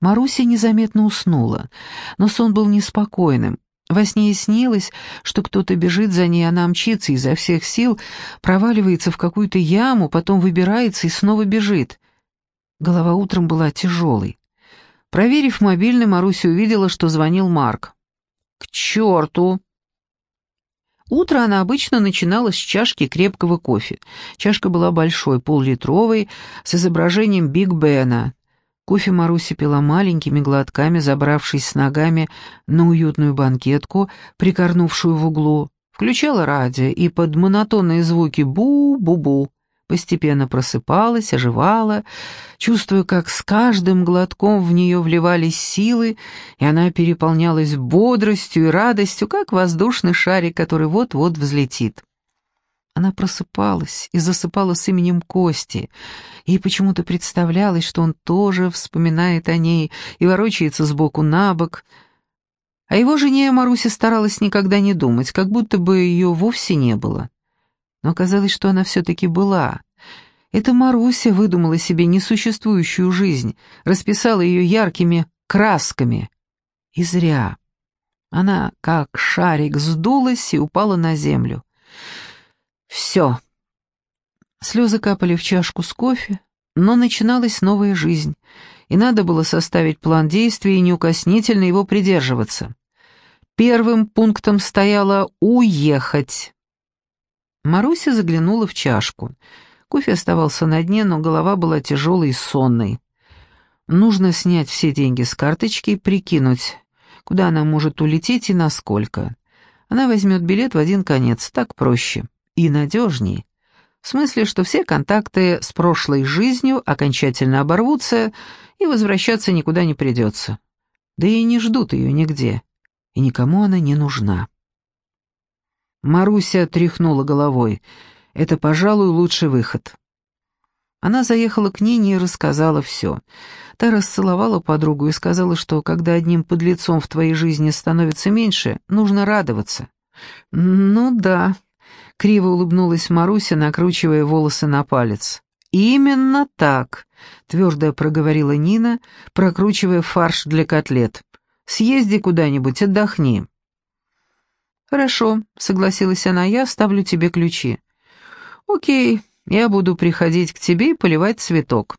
Маруся незаметно уснула, но сон был неспокойным. Во сне ей снилось, что кто-то бежит за ней, она мчится изо всех сил, проваливается в какую-то яму, потом выбирается и снова бежит. Голова утром была тяжелой. Проверив мобильный, Маруся увидела, что звонил Марк. «К черту!» Утро она обычно начинала с чашки крепкого кофе. Чашка была большой, поллитровой, с изображением Биг Бена. Кофе Маруся пила маленькими глотками, забравшись с ногами на уютную банкетку, прикорнувшую в углу. Включала радио и под монотонные звуки «бу-бу-бу» постепенно просыпалась, оживала, чувствуя, как с каждым глотком в нее вливались силы, и она переполнялась бодростью и радостью, как воздушный шарик, который вот-вот взлетит. Она просыпалась и засыпала с именем Кости, и почему-то представлялось, что он тоже вспоминает о ней и ворочается сбоку на бок. О его жене Маруся старалась никогда не думать, как будто бы ее вовсе не было но оказалось, что она все-таки была. Это Маруся выдумала себе несуществующую жизнь, расписала ее яркими красками. И зря. Она, как шарик, сдулась и упала на землю. Все. Слезы капали в чашку с кофе, но начиналась новая жизнь, и надо было составить план действий и неукоснительно его придерживаться. Первым пунктом стояло «уехать». Маруся заглянула в чашку. Кофе оставался на дне, но голова была тяжелой и сонной. Нужно снять все деньги с карточки и прикинуть, куда она может улететь и насколько. Она возьмет билет в один конец, так проще и надежней. В смысле, что все контакты с прошлой жизнью окончательно оборвутся, и возвращаться никуда не придется. Да и не ждут ее нигде, и никому она не нужна. Маруся тряхнула головой. «Это, пожалуй, лучший выход». Она заехала к Нине и рассказала все. Та расцеловала подругу и сказала, что когда одним подлецом в твоей жизни становится меньше, нужно радоваться. «Ну да», — криво улыбнулась Маруся, накручивая волосы на палец. «Именно так», — твердо проговорила Нина, прокручивая фарш для котлет. «Съезди куда-нибудь, отдохни». «Хорошо», — согласилась она, — «я оставлю тебе ключи». «Окей, я буду приходить к тебе и поливать цветок».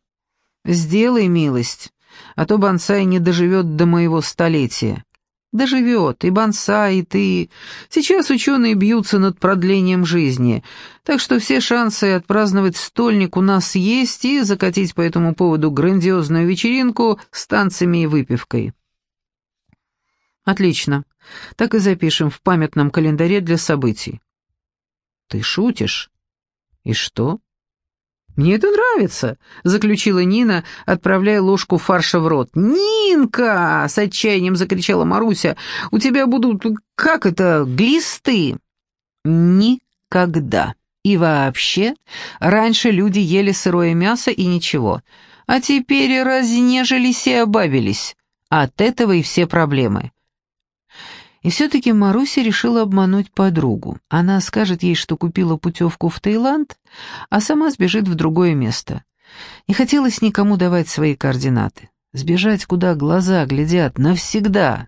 «Сделай милость, а то бонсай не доживет до моего столетия». «Доживет, и бонсай, и ты. Сейчас ученые бьются над продлением жизни, так что все шансы отпраздновать стольник у нас есть и закатить по этому поводу грандиозную вечеринку с танцами и выпивкой». «Отлично. Так и запишем в памятном календаре для событий». «Ты шутишь?» «И что?» «Мне это нравится», — заключила Нина, отправляя ложку фарша в рот. «Нинка!» — с отчаянием закричала Маруся. «У тебя будут, как это, глисты?» «Никогда. И вообще, раньше люди ели сырое мясо и ничего, а теперь разнежились и обабились. От этого и все проблемы. И все-таки Маруся решила обмануть подругу. Она скажет ей, что купила путевку в Таиланд, а сама сбежит в другое место. Не хотелось никому давать свои координаты. Сбежать, куда глаза глядят, навсегда.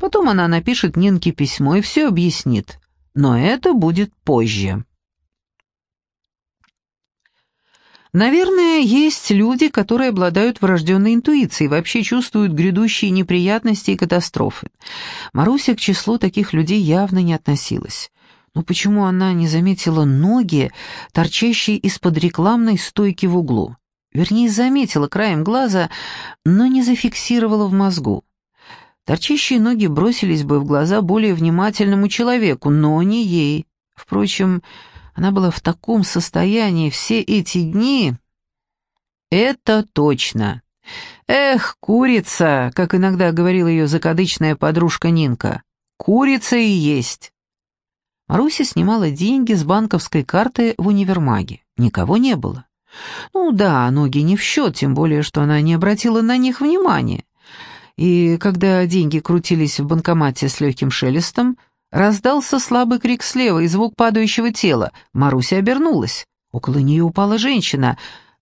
Потом она напишет Нинке письмо и все объяснит. Но это будет позже. Наверное, есть люди, которые обладают врожденной интуицией, вообще чувствуют грядущие неприятности и катастрофы. Маруся к числу таких людей явно не относилась. Но почему она не заметила ноги, торчащие из-под рекламной стойки в углу? Вернее, заметила краем глаза, но не зафиксировала в мозгу. Торчащие ноги бросились бы в глаза более внимательному человеку, но не ей. Впрочем, она была в таком состоянии все эти дни. Это точно. Эх, курица, как иногда говорила ее закадычная подружка Нинка. Курица и есть. Маруся снимала деньги с банковской карты в универмаге. Никого не было. Ну да, ноги не в счет, тем более, что она не обратила на них внимания. И когда деньги крутились в банкомате с легким шелестом, Раздался слабый крик слева и звук падающего тела. Маруся обернулась. Около нее упала женщина,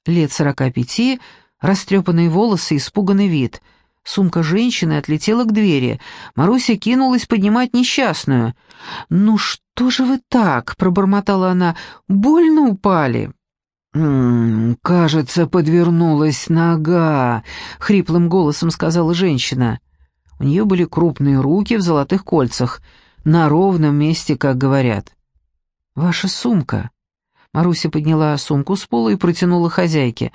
лет сорока пяти, растрепанные волосы, испуганный вид. Сумка женщины отлетела к двери. Маруся кинулась поднимать несчастную. «Ну что же вы так?» — пробормотала она. «Больно упали?» «М -м, «Кажется, подвернулась нога», — хриплым голосом сказала женщина. У нее были крупные руки в золотых кольцах, на ровном месте, как говорят. «Ваша сумка». Маруся подняла сумку с пола и протянула хозяйке.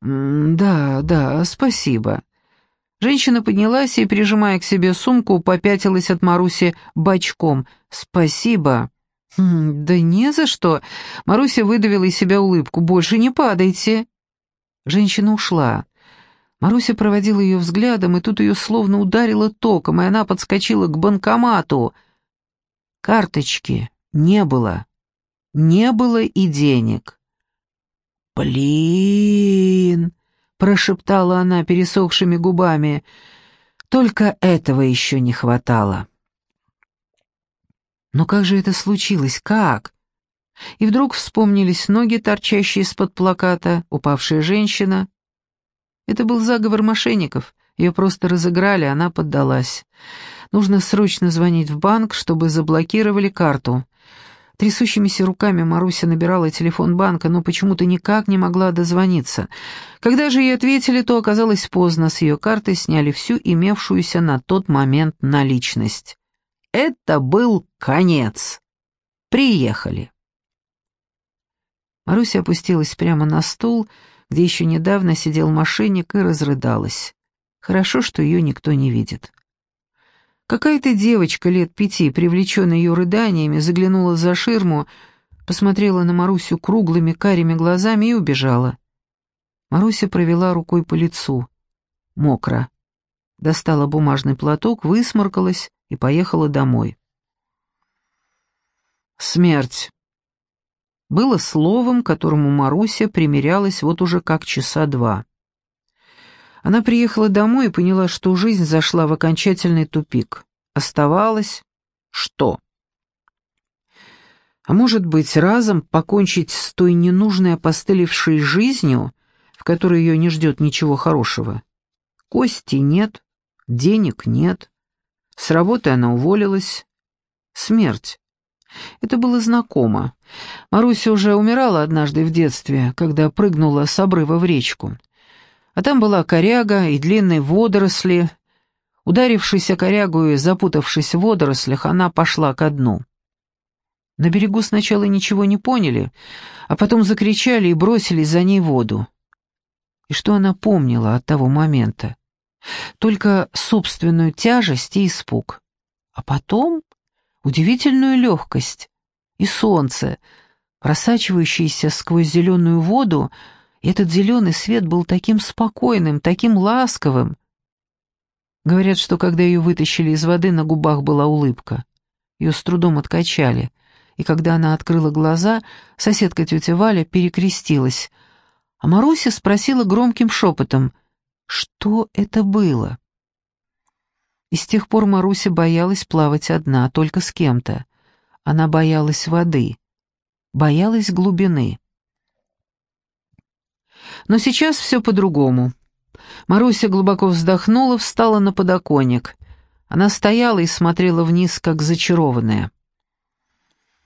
«Да, да, спасибо». Женщина поднялась и, прижимая к себе сумку, попятилась от Маруси бочком. «Спасибо». «Хм, «Да не за что». Маруся выдавила из себя улыбку. «Больше не падайте». Женщина ушла. Маруся проводила ее взглядом, и тут ее словно ударило током, и она подскочила к банкомату. Карточки не было. Не было и денег. «Блин!» — прошептала она пересохшими губами. «Только этого еще не хватало». Но как же это случилось? Как? И вдруг вспомнились ноги, торчащие из-под плаката, упавшая женщина. Это был заговор мошенников. Ее просто разыграли, она поддалась. Нужно срочно звонить в банк, чтобы заблокировали карту. Трясущимися руками Маруся набирала телефон банка, но почему-то никак не могла дозвониться. Когда же ей ответили, то оказалось поздно, с ее карты сняли всю имевшуюся на тот момент наличность. Это был конец. Приехали. Маруся опустилась прямо на стул, где еще недавно сидел мошенник, и разрыдалась. Хорошо, что ее никто не видит. Какая-то девочка лет пяти, привлеченная ее рыданиями, заглянула за ширму, посмотрела на Марусю круглыми карими глазами и убежала. Маруся провела рукой по лицу. Мокро. Достала бумажный платок, высморкалась и поехала домой. Смерть. Было словом, которому Маруся примирялась вот уже как часа два. Она приехала домой и поняла, что жизнь зашла в окончательный тупик. Оставалось что? А может быть, разом покончить с той ненужной опостылевшей жизнью, в которой ее не ждет ничего хорошего? Кости нет, денег нет, с работы она уволилась. Смерть. Это было знакомо. Маруся уже умирала однажды в детстве, когда прыгнула с обрыва в речку. А там была коряга и длинные водоросли. Ударившись о корягу и запутавшись в водорослях, она пошла ко дну. На берегу сначала ничего не поняли, а потом закричали и бросились за ней воду. И что она помнила от того момента? Только собственную тяжесть и испуг. А потом удивительную легкость и солнце, просачивающееся сквозь зеленую воду, этот зеленый свет был таким спокойным, таким ласковым. Говорят, что когда ее вытащили из воды, на губах была улыбка. Ее с трудом откачали, и когда она открыла глаза, соседка тетя Валя перекрестилась, а Маруся спросила громким шепотом, что это было. И с тех пор Маруся боялась плавать одна, только с кем-то. Она боялась воды, боялась глубины. Но сейчас все по-другому. Маруся глубоко вздохнула, встала на подоконник. Она стояла и смотрела вниз, как зачарованная.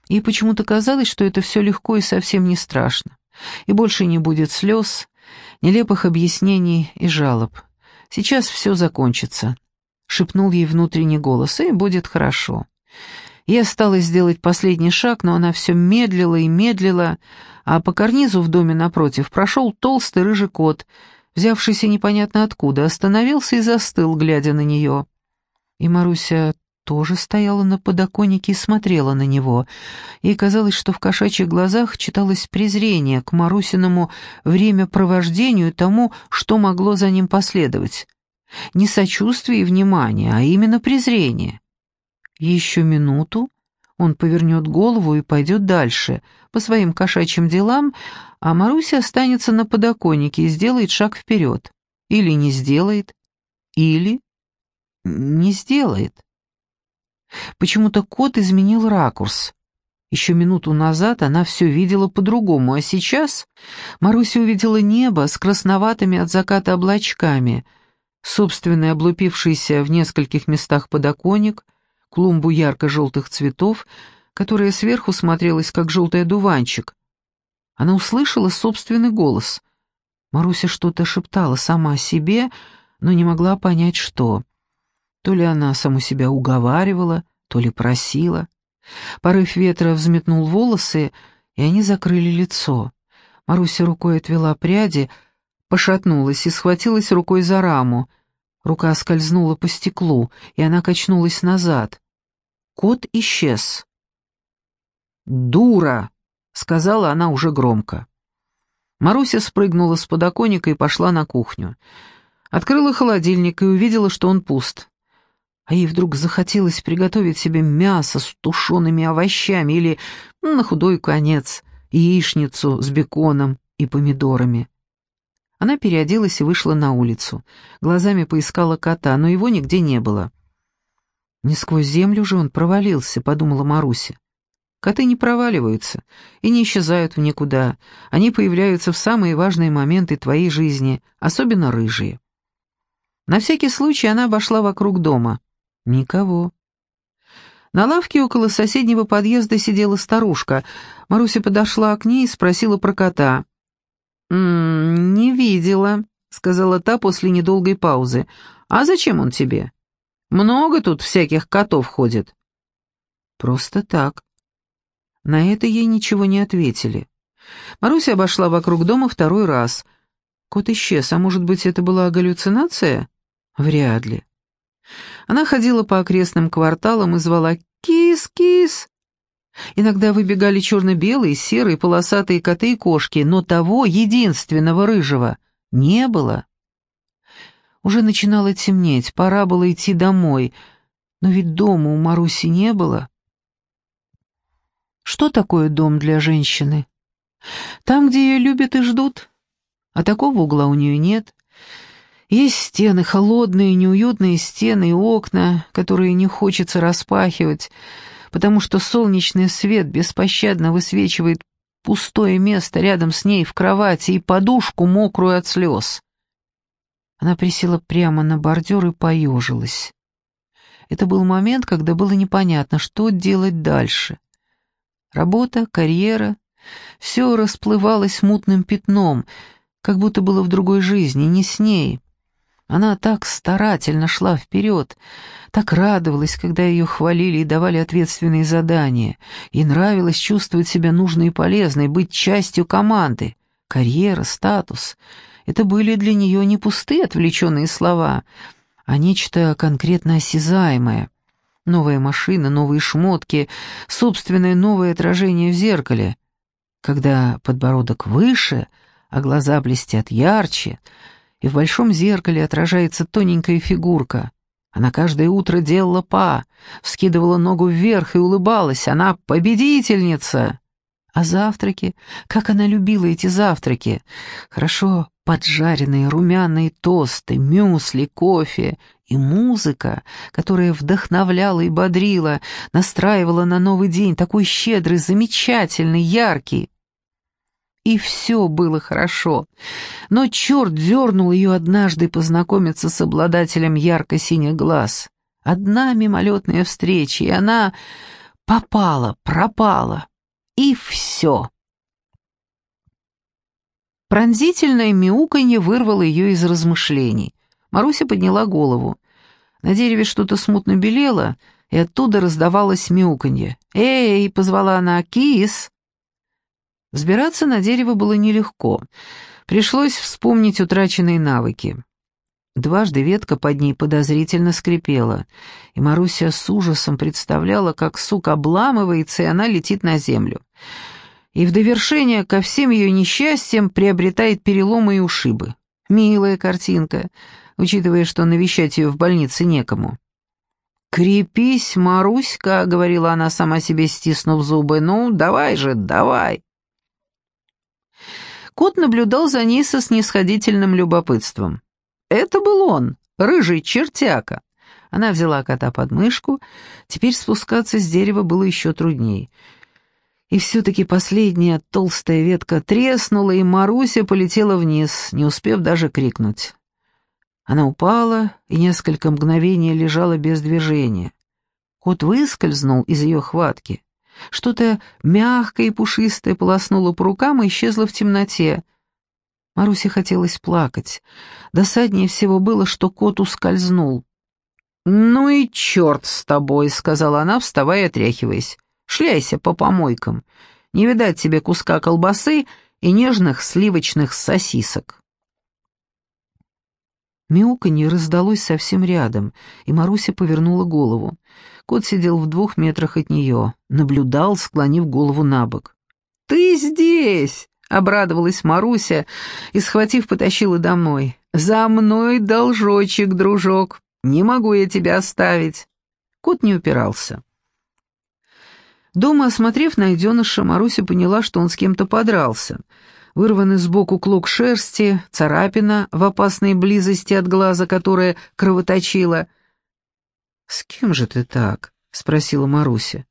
И почему-то казалось, что это все легко и совсем не страшно. И больше не будет слез, нелепых объяснений и жалоб. Сейчас все закончится. Шепнул ей внутренний голос, и будет хорошо. Я стала сделать последний шаг, но она все медлила и медлила, а по карнизу в доме напротив прошел толстый рыжий кот, взявшийся непонятно откуда, остановился и застыл, глядя на нее. И Маруся тоже стояла на подоконнике и смотрела на него. Ей казалось, что в кошачьих глазах читалось презрение к Марусиному времяпровождению и тому, что могло за ним последовать. Не сочувствие и внимание, а именно презрение. Еще минуту, он повернет голову и пойдет дальше, по своим кошачьим делам, а Маруся останется на подоконнике и сделает шаг вперед. Или не сделает, или не сделает. Почему-то кот изменил ракурс. Еще минуту назад она все видела по-другому, а сейчас Маруся увидела небо с красноватыми от заката облачками. собственный облупившийся в нескольких местах подоконник, клумбу ярко-желтых цветов, которая сверху смотрелась, как желтый одуванчик. Она услышала собственный голос. Маруся что-то шептала сама себе, но не могла понять, что. То ли она саму себя уговаривала, то ли просила. Порыв ветра взметнул волосы, и они закрыли лицо. Маруся рукой отвела пряди, пошатнулась и схватилась рукой за раму. Рука скользнула по стеклу, и она качнулась назад. Кот исчез. «Дура!» — сказала она уже громко. Маруся спрыгнула с подоконника и пошла на кухню. Открыла холодильник и увидела, что он пуст. А ей вдруг захотелось приготовить себе мясо с тушеными овощами или, ну, на худой конец, яичницу с беконом и помидорами. Она переоделась и вышла на улицу. Глазами поискала кота, но его нигде не было. «Не сквозь землю же он провалился», — подумала Маруся. Коты не проваливаются и не исчезают в никуда. Они появляются в самые важные моменты твоей жизни, особенно рыжие. На всякий случай она обошла вокруг дома. Никого. На лавке около соседнего подъезда сидела старушка. Маруся подошла к ней и спросила про кота. «М -м, «Не видела», — сказала та после недолгой паузы. «А зачем он тебе? Много тут всяких котов ходит». «Просто так». На это ей ничего не ответили. Маруся обошла вокруг дома второй раз. Кот исчез, а может быть, это была галлюцинация? Вряд ли. Она ходила по окрестным кварталам и звала «Кис-кис!». Иногда выбегали черно-белые, серые, полосатые коты и кошки, но того, единственного рыжего, не было. Уже начинало темнеть, пора было идти домой, но ведь дома у Маруси не было. Что такое дом для женщины? Там, где ее любят и ждут, а такого угла у нее нет. Есть стены, холодные, неуютные стены и окна, которые не хочется распахивать, потому что солнечный свет беспощадно высвечивает пустое место рядом с ней в кровати и подушку, мокрую от слез. Она присела прямо на бордюр и поежилась. Это был момент, когда было непонятно, что делать дальше. Работа, карьера — все расплывалось мутным пятном, как будто было в другой жизни, не с ней. Она так старательно шла вперед, так радовалась, когда ее хвалили и давали ответственные задания. Ей нравилось чувствовать себя нужной и полезной, быть частью команды. Карьера, статус — это были для нее не пустые отвлеченные слова, а нечто конкретно осязаемое. Новая машина, новые шмотки, собственное новое отражение в зеркале. Когда подбородок выше, а глаза блестят ярче — и в большом зеркале отражается тоненькая фигурка. Она каждое утро делала па, вскидывала ногу вверх и улыбалась. Она победительница! А завтраки? Как она любила эти завтраки! Хорошо поджаренные румяные тосты, мюсли, кофе и музыка, которая вдохновляла и бодрила, настраивала на новый день, такой щедрый, замечательный, яркий и все было хорошо. Но черт дернул ее однажды познакомиться с обладателем ярко-синих глаз. Одна мимолетная встреча, и она попала, пропала. И все. Пронзительное мяуканье вырвало ее из размышлений. Маруся подняла голову. На дереве что-то смутно белело, и оттуда раздавалось мяуканье. «Эй!» — позвала она. «Кис!» Взбираться на дерево было нелегко. Пришлось вспомнить утраченные навыки. Дважды ветка под ней подозрительно скрипела, и Маруся с ужасом представляла, как сук обламывается, и она летит на землю. И в довершение ко всем ее несчастьям приобретает переломы и ушибы. Милая картинка, учитывая, что навещать ее в больнице некому. «Крепись, Маруська», — говорила она сама себе, стиснув зубы, — «ну, давай же, давай». Кот наблюдал за ней со снисходительным любопытством. Это был он, рыжий чертяка. Она взяла кота под мышку, теперь спускаться с дерева было еще труднее. И все-таки последняя толстая ветка треснула, и Маруся полетела вниз, не успев даже крикнуть. Она упала и несколько мгновений лежала без движения. Кот выскользнул из ее хватки. Что-то мягкое и пушистое полоснуло по рукам и исчезло в темноте. Марусе хотелось плакать. Досаднее всего было, что кот ускользнул. «Ну и черт с тобой», — сказала она, вставая и отряхиваясь. «Шляйся по помойкам. Не видать тебе куска колбасы и нежных сливочных сосисок». Мяуканье раздалось совсем рядом, и Маруся повернула голову. Кот сидел в двух метрах от нее, наблюдал, склонив голову на бок. «Ты здесь!» — обрадовалась Маруся и, схватив, потащила домой. «За мной должочек, дружок! Не могу я тебя оставить!» Кот не упирался. Дома, осмотрев найденыша, Маруся поняла, что он с кем-то подрался — вырванный сбоку клок шерсти, царапина в опасной близости от глаза, которая кровоточила. «С кем же ты так?» — спросила Маруся.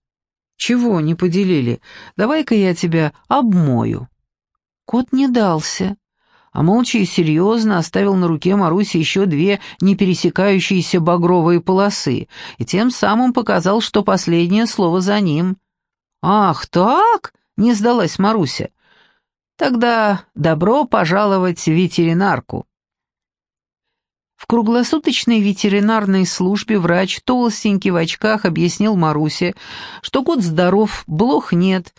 «Чего не поделили? Давай-ка я тебя обмою». Кот не дался, а молча и серьезно оставил на руке Маруси еще две не пересекающиеся багровые полосы и тем самым показал, что последнее слово за ним. «Ах, так?» — не сдалась Маруся. Тогда добро пожаловать в ветеринарку. В круглосуточной ветеринарной службе врач, толстенький в очках, объяснил Марусе, что кот здоров, блох нет,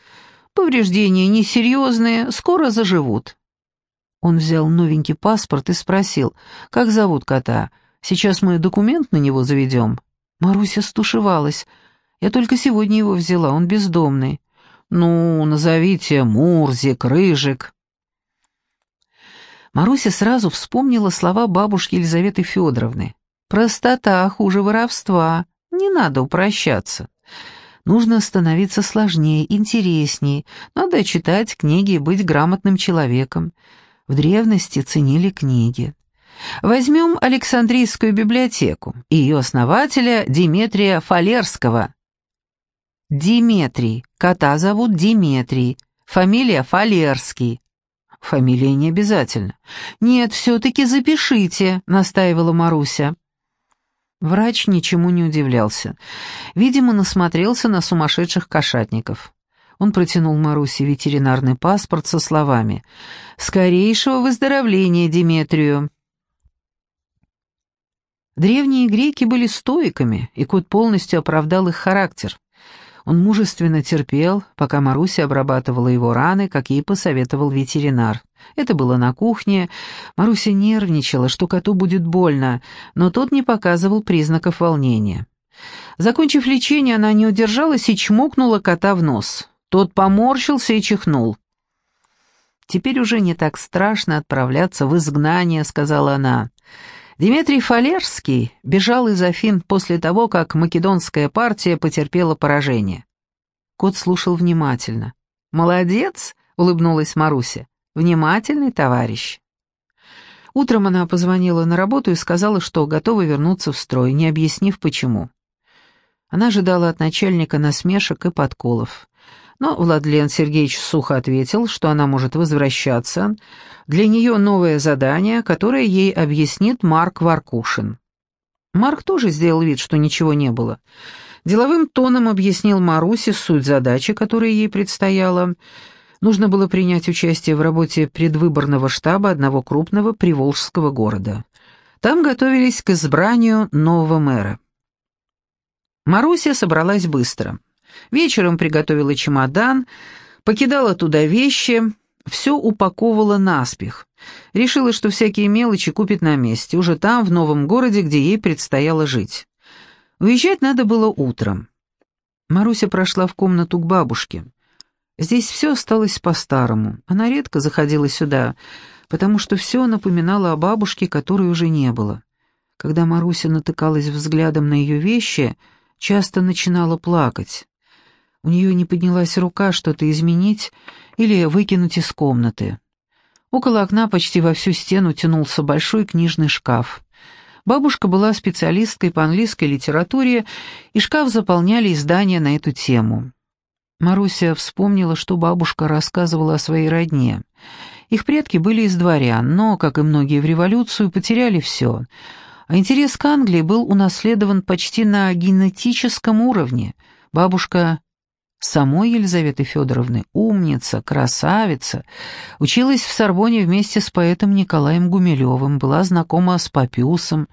повреждения несерьезные, скоро заживут. Он взял новенький паспорт и спросил, как зовут кота, сейчас мы документ на него заведем. Маруся стушевалась, я только сегодня его взяла, он бездомный. «Ну, назовите Мурзик, Рыжик». Маруся сразу вспомнила слова бабушки Елизаветы Федоровны. «Простота хуже воровства, не надо упрощаться. Нужно становиться сложнее, интереснее, надо читать книги и быть грамотным человеком. В древности ценили книги». Возьмем Александрийскую библиотеку и ее основателя Диметрия Фалерского – Диметрий. Кота зовут Диметрий. Фамилия Фалерский. Фамилия не обязательно. Нет, все-таки запишите, настаивала Маруся. Врач ничему не удивлялся. Видимо, насмотрелся на сумасшедших кошатников. Он протянул Марусе ветеринарный паспорт со словами «Скорейшего выздоровления, Диметрию». Древние греки были стоиками, и кот полностью оправдал их характер. Он мужественно терпел, пока Маруся обрабатывала его раны, как ей посоветовал ветеринар. Это было на кухне. Маруся нервничала, что коту будет больно, но тот не показывал признаков волнения. Закончив лечение, она не удержалась и чмокнула кота в нос. Тот поморщился и чихнул. «Теперь уже не так страшно отправляться в изгнание», — сказала она. Дмитрий Фалерский бежал из Афин после того, как македонская партия потерпела поражение. Кот слушал внимательно. «Молодец!» — улыбнулась Маруся. «Внимательный товарищ». Утром она позвонила на работу и сказала, что готова вернуться в строй, не объяснив почему. Она ожидала от начальника насмешек и подколов. Но Владлен Сергеевич сухо ответил, что она может возвращаться. Для нее новое задание, которое ей объяснит Марк Варкушин. Марк тоже сделал вид, что ничего не было. Деловым тоном объяснил Марусе суть задачи, которая ей предстояла. Нужно было принять участие в работе предвыборного штаба одного крупного приволжского города. Там готовились к избранию нового мэра. Маруся собралась быстро. Вечером приготовила чемодан, покидала туда вещи, все упаковывала наспех. Решила, что всякие мелочи купит на месте, уже там, в новом городе, где ей предстояло жить. Уезжать надо было утром. Маруся прошла в комнату к бабушке. Здесь все осталось по-старому. Она редко заходила сюда, потому что все напоминало о бабушке, которой уже не было. Когда Маруся натыкалась взглядом на ее вещи, часто начинала плакать. У нее не поднялась рука что-то изменить или выкинуть из комнаты. Около окна почти во всю стену тянулся большой книжный шкаф. Бабушка была специалисткой по английской литературе, и шкаф заполняли издания на эту тему. Маруся вспомнила, что бабушка рассказывала о своей родне. Их предки были из дворян, но, как и многие в революцию, потеряли все. А интерес к Англии был унаследован почти на генетическом уровне. Бабушка самой Елизаветы Федоровны, умница, красавица, училась в Сорбоне вместе с поэтом Николаем Гумилевым, была знакома с Папиусом,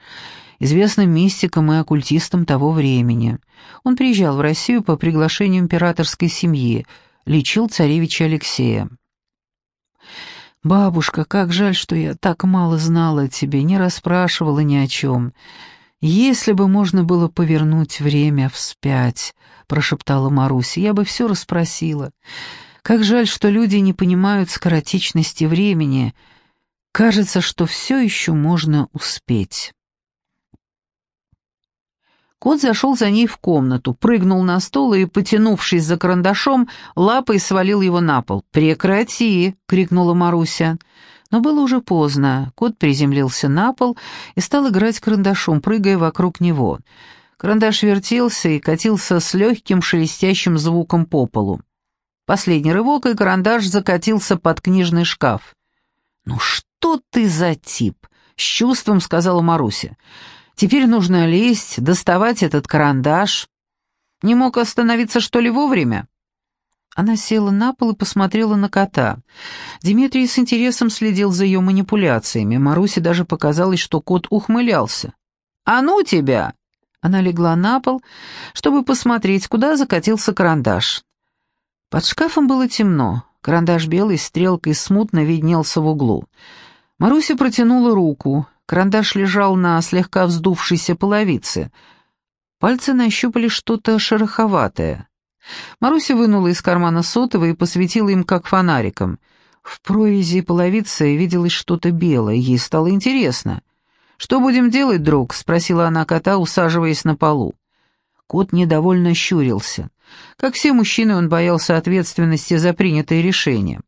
известным мистиком и оккультистом того времени. Он приезжал в Россию по приглашению императорской семьи, лечил царевича Алексея. «Бабушка, как жаль, что я так мало знала о тебе, не расспрашивала ни о чем. Если бы можно было повернуть время вспять», — прошептала Маруся, — «я бы все расспросила. Как жаль, что люди не понимают скоротечности времени. Кажется, что все еще можно успеть». Кот зашел за ней в комнату, прыгнул на стол и, потянувшись за карандашом, лапой свалил его на пол. «Прекрати!» — крикнула Маруся. Но было уже поздно. Кот приземлился на пол и стал играть карандашом, прыгая вокруг него. Карандаш вертелся и катился с легким шелестящим звуком по полу. Последний рывок, и карандаш закатился под книжный шкаф. «Ну что ты за тип?» — с чувством сказала Маруся. Теперь нужно лезть, доставать этот карандаш. Не мог остановиться, что ли, вовремя?» Она села на пол и посмотрела на кота. Дмитрий с интересом следил за ее манипуляциями. Марусе даже показалось, что кот ухмылялся. «А ну тебя!» Она легла на пол, чтобы посмотреть, куда закатился карандаш. Под шкафом было темно. Карандаш белый стрелкой смутно виднелся в углу. Маруся протянула руку. Карандаш лежал на слегка вздувшейся половице. Пальцы нащупали что-то шероховатое. Маруся вынула из кармана сотовый и посветила им как фонариком. В прорези половицы виделось что-то белое, ей стало интересно. «Что будем делать, друг?» — спросила она кота, усаживаясь на полу. Кот недовольно щурился. Как все мужчины, он боялся ответственности за принятое решение.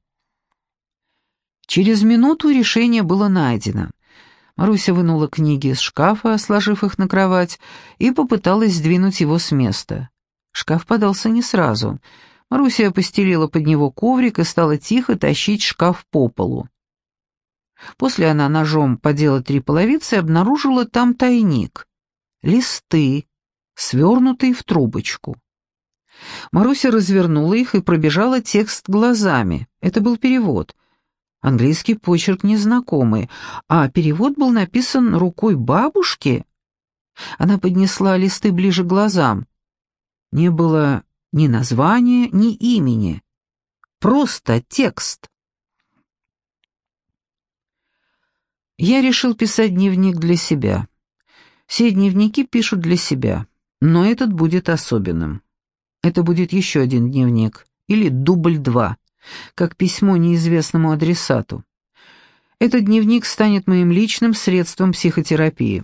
Через минуту решение было найдено. Маруся вынула книги из шкафа, сложив их на кровать, и попыталась сдвинуть его с места. Шкаф подался не сразу. Маруся постелила под него коврик и стала тихо тащить шкаф по полу. После она ножом подела три половицы и обнаружила там тайник. Листы, свернутые в трубочку. Маруся развернула их и пробежала текст глазами. Это был перевод. Английский почерк незнакомый, а перевод был написан рукой бабушки. Она поднесла листы ближе к глазам. Не было ни названия, ни имени. Просто текст. Я решил писать дневник для себя. Все дневники пишут для себя, но этот будет особенным. Это будет еще один дневник, или дубль два как письмо неизвестному адресату. Этот дневник станет моим личным средством психотерапии.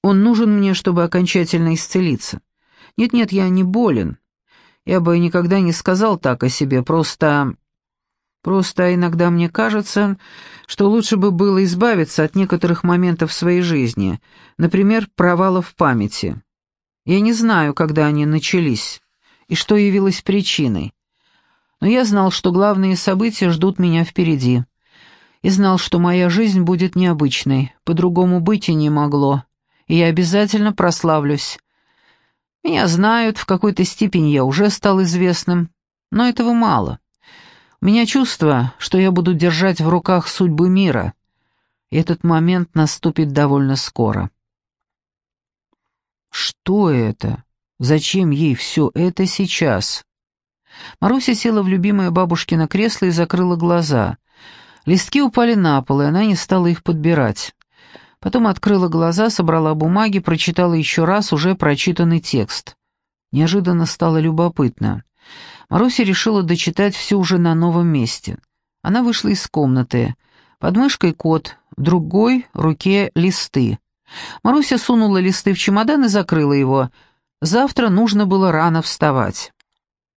Он нужен мне, чтобы окончательно исцелиться. Нет-нет, я не болен. Я бы никогда не сказал так о себе, просто... Просто иногда мне кажется, что лучше бы было избавиться от некоторых моментов своей жизни, например, провалов памяти. Я не знаю, когда они начались и что явилось причиной но я знал, что главные события ждут меня впереди. И знал, что моя жизнь будет необычной, по-другому быть и не могло, и я обязательно прославлюсь. Меня знают, в какой-то степени я уже стал известным, но этого мало. Меня чувство, что я буду держать в руках судьбы мира, и этот момент наступит довольно скоро. Что это? Зачем ей все это сейчас? Маруся села в любимое бабушкино кресло и закрыла глаза. Листки упали на пол, и она не стала их подбирать. Потом открыла глаза, собрала бумаги, прочитала еще раз уже прочитанный текст. Неожиданно стало любопытно. Маруся решила дочитать все уже на новом месте. Она вышла из комнаты. Под мышкой кот, в другой руке листы. Маруся сунула листы в чемодан и закрыла его. Завтра нужно было рано вставать.